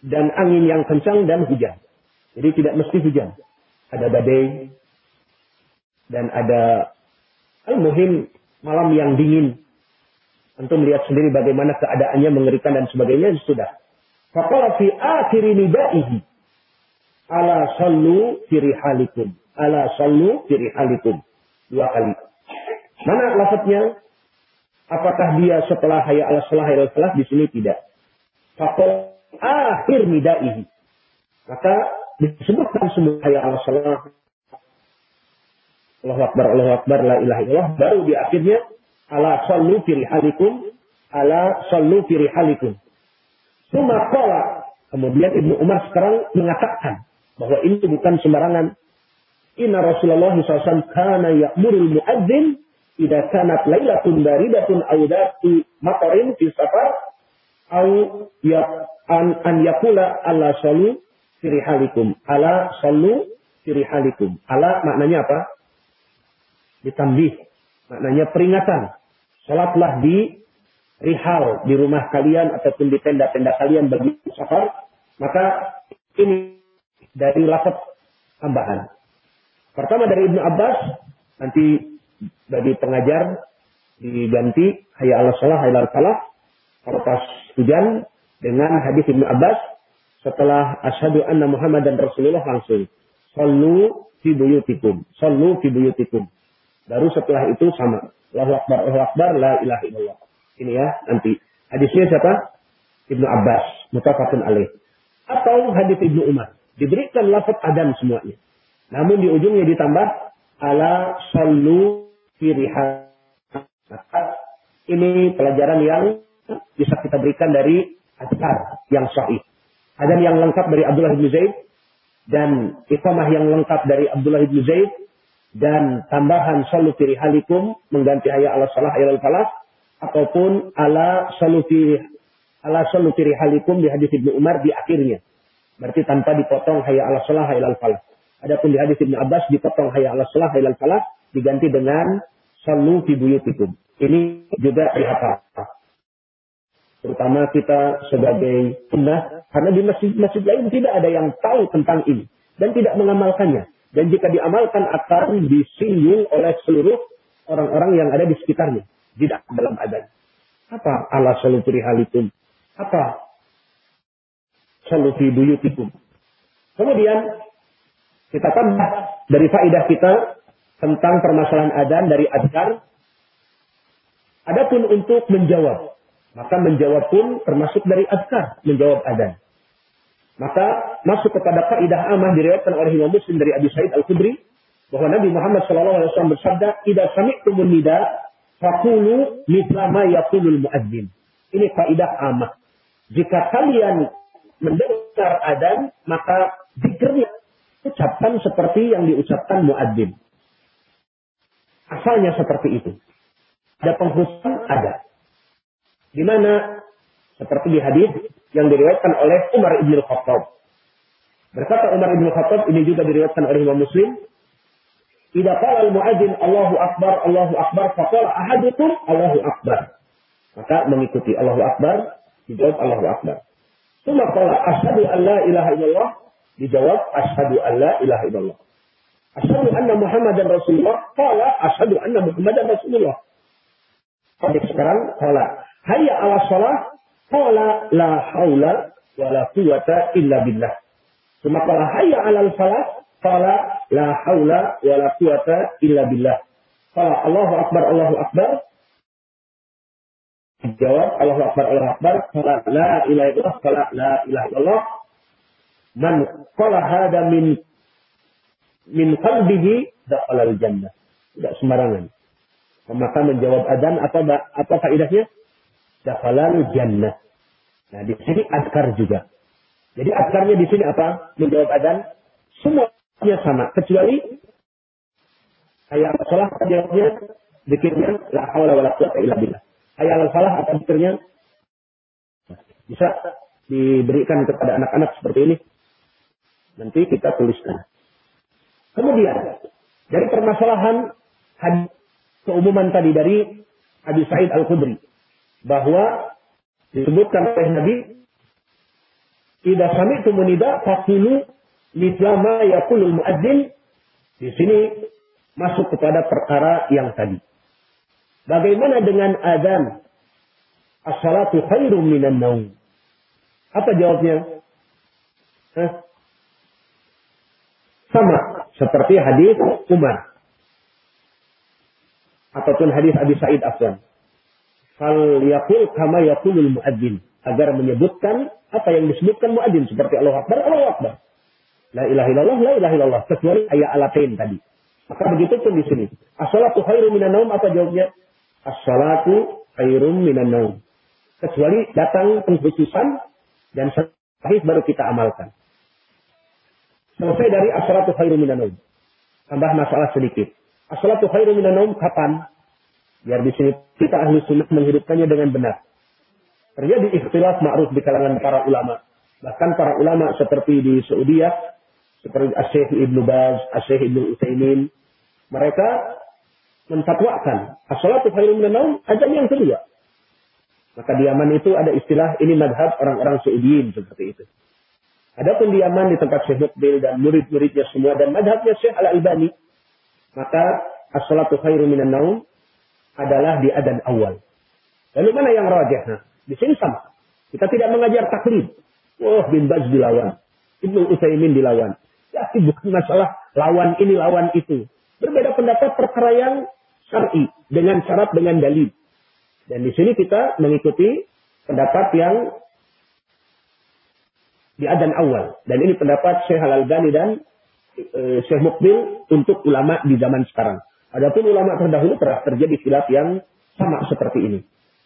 dan angin yang kencang dan hujan. Jadi tidak mesti hujan. Ada badai dan ada al-muhim malam yang dingin Antum melihat sendiri bagaimana keadaannya mengerikan dan sebagainya sudah. Faqala fi akhir nidaihi ala sallu fi rihalikum. Ala sallu fi rihalikum. Dua kali. Mana lafadznya? Apakah dia setelah hayya ala salah hayya salah di sini tidak? Faqala akhir nidaihi. Maka disebutkan semua ayat Allah salah Allah Akbar, Allah Akbar, la ilaha illallah. Baru di akhirnya, ala sallu fi rihalikum, ala sallu fi. Suma kola. Kemudian Ibnu Umar sekarang mengatakan bahwa ini bukan sembarangan. Inna Rasulullah SAW kana ya'murul muadzin idza kanat lailatun baridatun aw datu matarin fi safar aw ya an, an yakula ala sallu fi rihalikum. Ala sallu fi rihalikum. Ala maknanya apa? ditambih. Maknanya peringatan. Salatlah di rihal, di rumah kalian ataupun di tenda-tenda kalian bagi safar. Maka ini dari lafaz tambahan. Pertama dari Ibnu Abbas, nanti bagi pengajar diganti hayya ala salah hayya ala falah pas hujan dengan hadis Ibnu Abbas setelah asyhadu anna Muhammadan Rasulullah langsung sallu fi buyutikum sallu fi Baru setelah itu sama. Allahu Akbar, Allahu Akbar, la ilaha illallah. Ini ya, nanti. Hadisnya siapa? Ibnu Abbas, mutafakun alaih. Atau hadis Ibnu Umar. Diberikan lafaz adam semuanya. Namun di ujungnya ditambah ala sallu firiha. Ini pelajaran yang bisa kita berikan dari azkar yang sahih. Ada yang lengkap dari Abdullah bin Zaid dan iqamah yang lengkap dari Abdullah bin Zaid dan tambahan salu fi halikum mengganti ayat ala salah ayat al falah ataupun ala salu fi ala salu fi halikum di hadis Ibnu Umar di akhirnya. Berarti tanpa dipotong hayya ala salah hayya al falah. Adapun di hadis Ibnu Abbas dipotong hayya ala salah hayya al falah diganti dengan salu fi buyutikum. Ini juga dihafal. Terutama kita sebagai sunnah, karena di masjid-masjid lain tidak ada yang tahu tentang ini dan tidak mengamalkannya. Dan jika diamalkan akan disinggung oleh seluruh orang-orang yang ada di sekitarnya. Tidak dalam adan. Apa ala saluturi halikum? Apa saluti buyutikum? Kemudian kita tambah dari faidah kita tentang permasalahan adan dari adkar. Adapun untuk menjawab, maka menjawab pun termasuk dari adkar, menjawab adan. Maka masuk kepada kaidah amah diriwayatkan oleh Imam Muslim dari Abi Sa'id Al-Khudri bahwa Nabi Muhammad SAW bersabda, "Idza sami'tumun nida faqulu mithla ma yaqulul muadzin." Ini kaidah amah. Jika kalian mendengar adan, maka zikirnya ucapkan seperti yang diucapkan muadzin. Asalnya seperti itu. Ada pengkhususan ada. Di mana seperti di hadis yang diriwayatkan oleh Umar ibn Khattab. Berkata Umar ibn Khattab ini juga diriwayatkan oleh Imam Muslim. Idza qala al-muadzin Allahu akbar Allahu akbar faqala ahadukum Allahu akbar. Maka mengikuti Allahu akbar dijawab Allahu akbar. Suma qala asyhadu an la ilaha illallah dijawab asyhadu an la ilaha illallah. Asyhadu anna Muhammadan Rasulullah qala asyhadu anna Muhammadan Rasulullah. Hadis sekarang qala hayya ala shalah Qala la haula wa la quwata illa billah. Cuma qala hayya 'alal falah, qala la haula wa la quwata illa billah. Qala Allahu akbar Allahu akbar. Jawab Allahu akbar Allahu akbar. Qala la ilaha illallah qala la ilaha illallah. Man qala hada min min qalbihi dakhala al-jannah. Tidak sembarangan. Maka menjawab adzan apa apa faedahnya? Dakhalal jannah. Nah, di sini azkar juga. Jadi azkarnya di sini apa? Menjawab adzan semuanya sama kecuali ayat salah jawabnya zikirnya la haula wala quwwata illa billah. Ayat salah apa zikirnya bisa diberikan kepada anak-anak seperti ini. Nanti kita tuliskan. Kemudian dari permasalahan hadis keumuman tadi dari Abi Sa'id Al-Khudri bahwa disebutkan oleh Nabi tidak sami tumunida fakulu mislama yakulul muadzin di sini masuk kepada perkara yang tadi. Bagaimana dengan adzan? As-salatu khairum minan naum. Apa jawabnya? Hah? Sama seperti hadis Umar ataupun hadis Abi Sa'id Afwan fal kama yakulul muadzin agar menyebutkan apa yang disebutkan muadzin seperti Allah Akbar Allah Akbar La ilaha illallah, la ilaha illallah. Kecuali ayat alatain tadi. Maka begitu pun di sini. As-salatu khairum minan naum apa jawabnya? As-salatu khairum minan naum. Kecuali datang pengkhususan dan sahih baru kita amalkan. Selesai dari as-salatu khairum minan naum. Tambah masalah sedikit. As-salatu khairum minan naum kapan? Biar di sini kita ahli sunnah menghidupkannya dengan benar. Terjadi ikhtilaf ma'ruf di kalangan para ulama. Bahkan para ulama seperti di Saudi seperti Asyik Ibnu Baz, Asyik Ibnu Utsaimin, mereka menfatwakan as-salatu khairun minan naum yang kedua. Maka di Yaman itu ada istilah ini madhab orang-orang Saudiin seperti itu. Adapun di Yaman di tempat Syekh Mukbil dan murid-muridnya semua dan madhabnya Syekh Al-Albani, maka as-salatu khairun minan adalah di adan awal. Lalu mana yang rajah? Nah, di sini sama. Kita tidak mengajar taklid. Oh, bin Baz dilawan. Ibnu Utsaimin dilawan. Ya, bukan masalah lawan ini, lawan itu. Berbeda pendapat perkara yang syar'i dengan syarat dengan dalil. Dan di sini kita mengikuti pendapat yang di adan awal. Dan ini pendapat Syekh Al-Albani dan e, Syekh Mukbil untuk ulama di zaman sekarang. Adapun ulama terdahulu pernah terjadi khilaf yang sama seperti ini.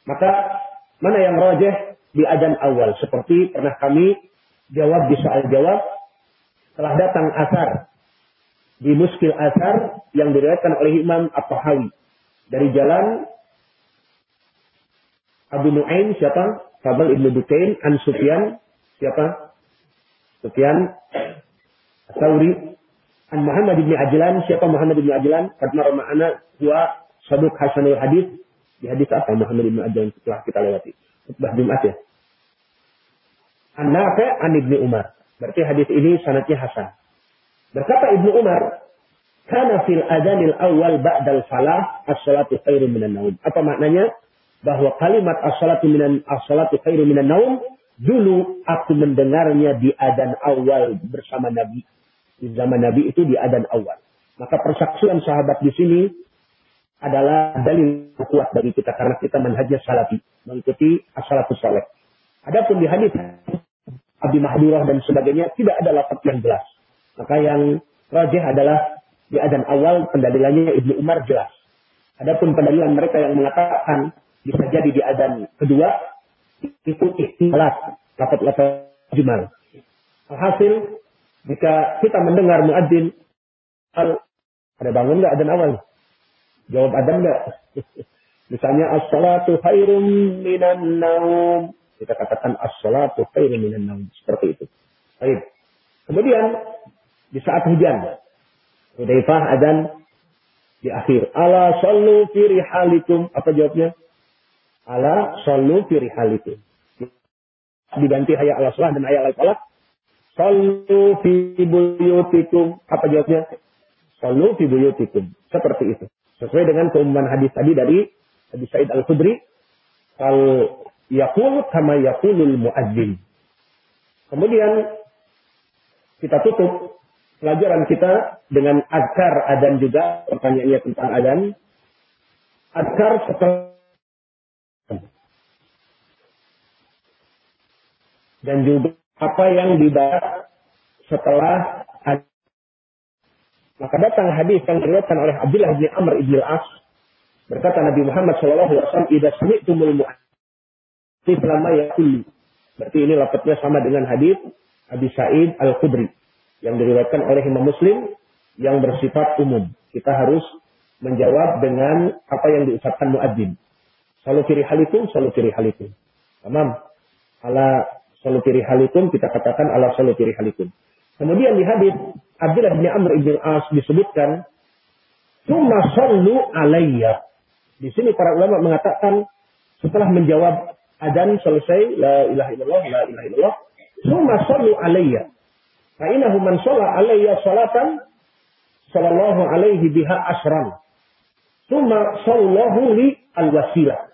Maka mana yang rajah di adan awal seperti pernah kami jawab di soal jawab telah datang asar di muskil asar yang diriwayatkan oleh Imam At-Tahawi dari jalan Abu Nuaim siapa? Fadl Ibnu Dukain an Sufyan siapa? Sufyan Sauri an Muhammad bin Ajlan siapa Muhammad bin Ajlan? Karena ma'ana huwa saduk hasanul hadis di hadis apa Muhammad bin Ajlan setelah kita lewati? Khutbah Jumat ya. An-Nafi' an Ibnu Umar. Berarti hadis ini sanadnya hasan. Berkata Ibnu Umar, "Kana fil adanil awal ba'dal falah as-salatu khairu minan naum." Apa maknanya? Bahwa kalimat as-salatu minan as-salatu khairu minan naum dulu aku mendengarnya di adan awal bersama Nabi. Di zaman Nabi itu di adan awal. Maka persaksian sahabat di sini adalah dalil kuat bagi kita karena kita manhajnya salafi, mengikuti as-salatu saleh. Adapun di hadis Abi Mahdurah dan sebagainya, tidak ada lafaz yang jelas. Maka yang rajih adalah di adan awal pendalilannya Ibnu Umar jelas. Adapun pendalilan mereka yang mengatakan bisa jadi di adan kedua, itu ikhtilat, lafaz-lafaz jumal. Alhasil, jika kita mendengar muadzin, ada bangun nggak adan awal? Jawab adan nggak? Misalnya as-salatu khairum minan naum kita katakan as-salatu khairu minan naum. Seperti itu. Baik. Kemudian di saat hujan, Hudaifah adzan di akhir. Ala sallu fi rihalikum. Apa jawabnya? Ala sallu fi rihalikum. Diganti hayat ala salah dan hayat ala salah. Sallu fi buyutikum. Apa jawabnya? Sallu fi buyutikum. Seperti itu. Sesuai dengan keumuman hadis tadi dari Hadis Said Al-Khudri. Al Yakul kama yakulul muadzin. Kemudian kita tutup pelajaran kita dengan adkar adan juga pertanyaannya tentang adan. Adkar setelah dan juga apa yang dibahas setelah. Maka datang hadis yang diriwayatkan oleh Abdullah bin Amr ibn al-As berkata Nabi Muhammad sallallahu alaihi wasallam, "Idza sami'tumul mu'adzin selama yakulu. Berarti ini lapatnya sama dengan hadis Abi Sa'id Al-Khudri yang diriwayatkan oleh Imam Muslim yang bersifat umum. Kita harus menjawab dengan apa yang diucapkan muadzin. Salu kiri halikum, salu kiri halikum. Tamam. Ala salu kiri halikum, kita katakan ala salu kiri halikum. Kemudian di hadis Abdullah bin Amr ibn As disebutkan, Summa sallu alayya. Di sini para ulama mengatakan setelah menjawab adan selesai la ilaha illallah la ilaha illallah summa sallu alayya fa innahu man shalla alayya salatan sallallahu alaihi biha asran summa sallallahu li al-wasilah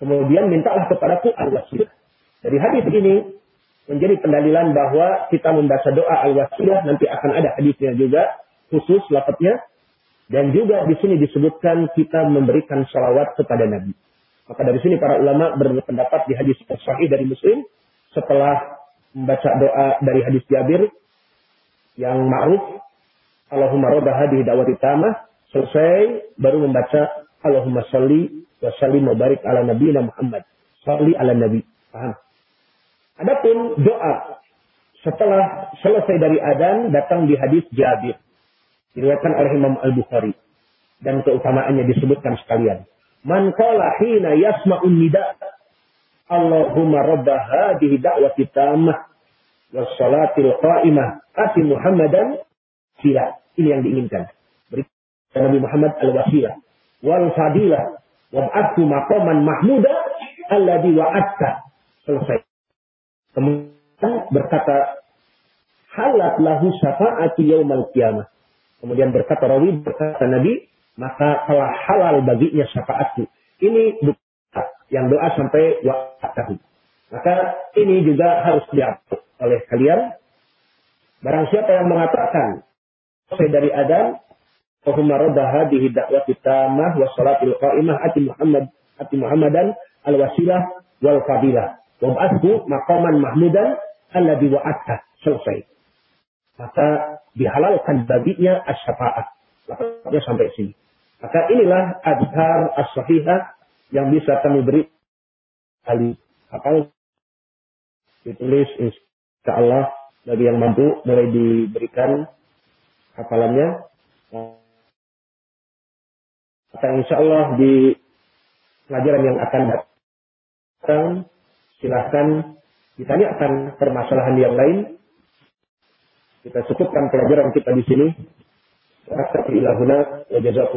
kemudian mintalah kepadaku al-wasilah dari hadis ini menjadi pendalilan bahwa kita membaca doa al-wasilah nanti akan ada hadisnya juga khusus lafadznya dan juga di sini disebutkan kita memberikan salawat kepada Nabi. Maka dari sini para ulama berpendapat di hadis sahih dari Muslim setelah membaca doa dari hadis Jabir, yang ma'ruf Allahumma rabba hadhihi da'wati tamah selesai baru membaca Allahumma salli wa sallim wa barik ala nabiyina Muhammad. Salli ala nabi. Paham? Adapun doa setelah selesai dari adan datang di hadis Jabir. Diriwayatkan oleh Imam Al-Bukhari dan keutamaannya disebutkan sekalian. Man qala hina yasma'un nida Allahumma rabba hadhihi da'wati tamah was salatil qa'imah ati Muhammadan sila. Ini yang diinginkan. Berikan Nabi Muhammad al-wasilah wal fadilah wab'athu maqaman mahmuda alladhi wa'atta. Selesai. Kemudian berkata halat lahu syafa'ati yaumal qiyamah. Kemudian berkata rawi berkata Nabi, maka telah halal baginya syafaatku. Ini doa yang doa sampai wa'atahu. Maka ini juga harus diatur oleh kalian. Barang siapa yang mengatakan selesai dari Adam, Allahumma rabba hadhihi da'wati tamah wa salatil qa'imah ati Muhammad ati Muhammadan al-wasilah wal fadilah. Wa ba'athu maqaman mahmudan alladhi wa'atta. Selesai. Maka dihalalkan baginya as-syafa'ah. Sampai sini. Maka inilah adhar as-sahihah yang bisa kami beri kali apa ditulis insya Allah bagi yang mampu mulai diberikan hafalannya maka insya Allah di pelajaran yang akan datang silahkan ditanyakan permasalahan yang lain kita cukupkan pelajaran kita di sini. Jazakum